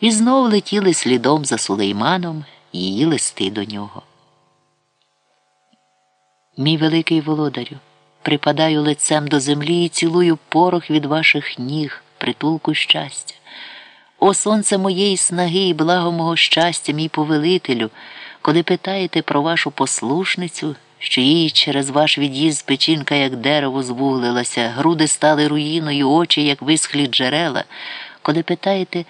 і знов летіли слідом за сулейманом її листи до нього. Мій великий володарю, припадаю лицем до землі і цілую порох від ваших ніг, притулку щастя. О сонце моєї снаги і благо мого щастя, мій повелителю, коли питаєте про вашу послушницю, що їй через ваш від'їзд печінка, як дерево, звуглилася, груди стали руїною, очі, як висхлі джерела, коли питаєте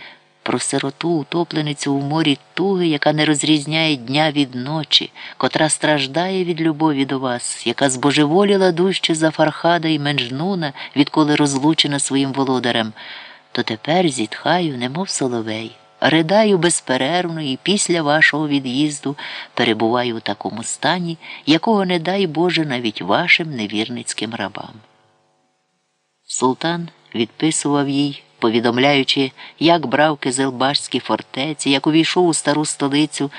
про сироту, утопленицю у морі туги, яка не розрізняє дня від ночі, котра страждає від любові до вас, яка збожеволіла дужче за Фархада і Менжнуна, відколи розлучена своїм володарем, то тепер зітхаю, немов соловей. Ридаю безперервно і після вашого від'їзду перебуваю у такому стані, якого не дай Боже навіть вашим невірницьким рабам. Султан відписував їй повідомляючи, як брав Кизилбашські фортеці, як увійшов у стару столицю.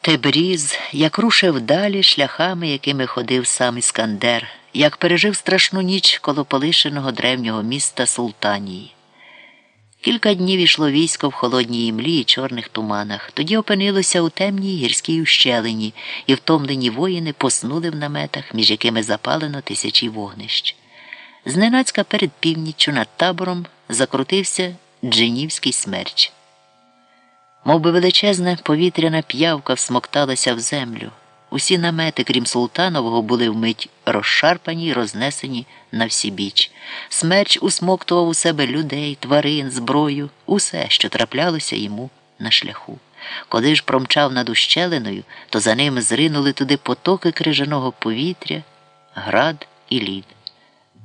Тебріз, як рушив далі шляхами, якими ходив сам Іскандер, як пережив страшну ніч коло полишеного древнього міста Султанії. Кілька днів ішло військо в холодній імлі і чорних туманах, тоді опинилося у темній гірській ущелині, і втомлені воїни поснули в наметах, між якими запалено тисячі вогнищ. Зненацька перед північчю над табором закрутився джинівський смерч. Мов би величезна повітряна п'явка всмокталася в землю. Усі намети, крім султанового, були вмить розшарпані й рознесені на всі біч. Смерч усмоктував у себе людей, тварин, зброю, усе, що траплялося йому на шляху. Коли ж промчав над ущелиною, то за ним зринули туди потоки крижаного повітря, град і лід.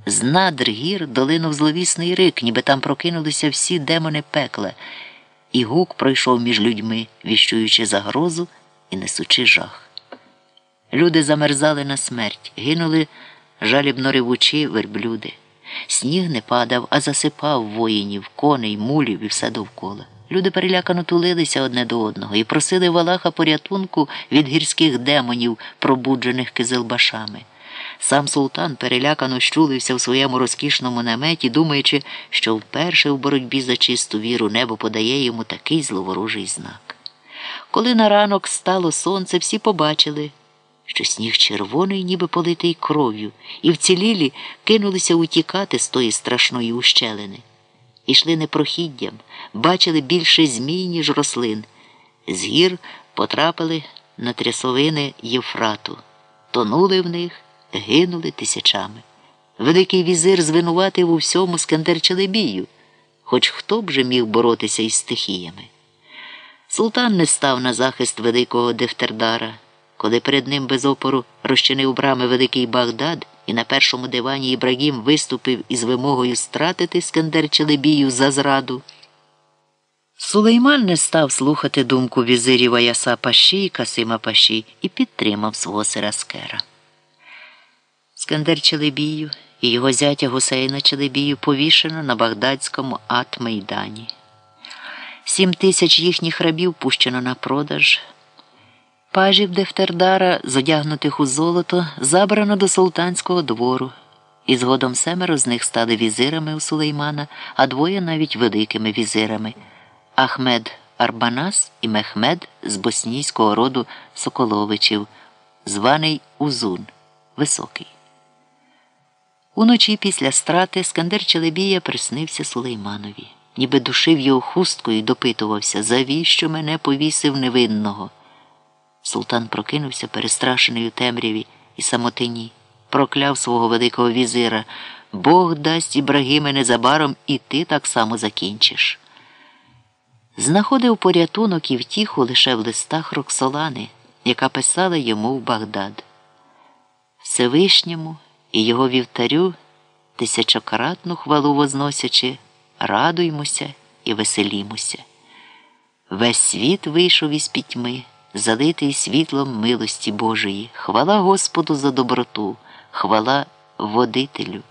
З надр гір долинув зловісний рик, ніби там прокинулися всі демони пекла, і гук пройшов між людьми, віщуючи загрозу і несучи жах. Люди замерзали на смерть, гинули жалібно ревучі верблюди. Сніг не падав, а засипав воїнів, коней, мулів і все довкола. Люди перелякано тулилися одне до одного і просили Валаха порятунку від гірських демонів, пробуджених кизилбашами. Сам султан перелякано щулився в своєму розкішному наметі, думаючи, що вперше в боротьбі за чисту віру небо подає йому такий зловорожий знак. Коли на ранок стало сонце, всі побачили, що сніг червоний, ніби политий кров'ю, і вцілілі кинулися утікати з тої страшної ущелини. Ішли непрохіддям, бачили більше змій, ніж рослин. З гір потрапили на трясовини Євфрату, тонули в них гинули тисячами. Великий візир звинуватив у всьому Скандер Челебію, хоч хто б же міг боротися із стихіями. Султан не став на захист великого Дефтердара, коли перед ним без опору розчинив брами Великий Багдад і на першому дивані Ібрагім виступив із вимогою стратити Скандер Челебію за зраду. Сулейман не став слухати думку візирів Аяса Паші і Касима Паші і підтримав свого Сираскера. Скандер Челебію і його зятя Гусейна Челебію повішено на Багдадському ат-Майдані. Сім тисяч їхніх рабів пущено на продаж. Пажів Дефтердара, зодягнутих у золото, забрано до султанського двору, і згодом семеро з них стали візирами у Сулеймана, а двоє навіть великими візирами Ахмед Арбанас і Мехмед з боснійського роду Соколовичів, званий Узун Високий. Уночі після страти Скандер Челебія приснився Сулейманові, ніби душив його хусткою і допитувався, завіщо мене повісив невинного. Султан прокинувся, перестрашений у темряві і самотині, прокляв свого великого візира. Бог дасть Ібрагіме незабаром і ти так само закінчиш. Знаходив порятунок і втіху лише в листах Роксолани, яка писала йому в Багдад. Всевишньому і його вівтарю, тисячократну хвалу возносячи, радуймося і веселімося. Весь світ вийшов із пітьми, залитий світлом милості Божої, хвала Господу за доброту, хвала водителю.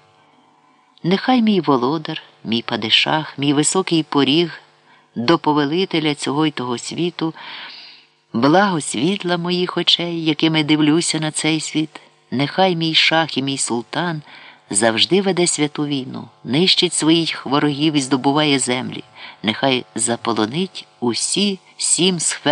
Нехай мій володар, мій падишах, мій високий поріг до повелителя цього й того світу, благо світла моїх очей, якими дивлюся на цей світ. Нехай мій шах і мій султан завжди веде святу війну, нищить своїх ворогів і здобуває землі, нехай заполонить усі сім сфер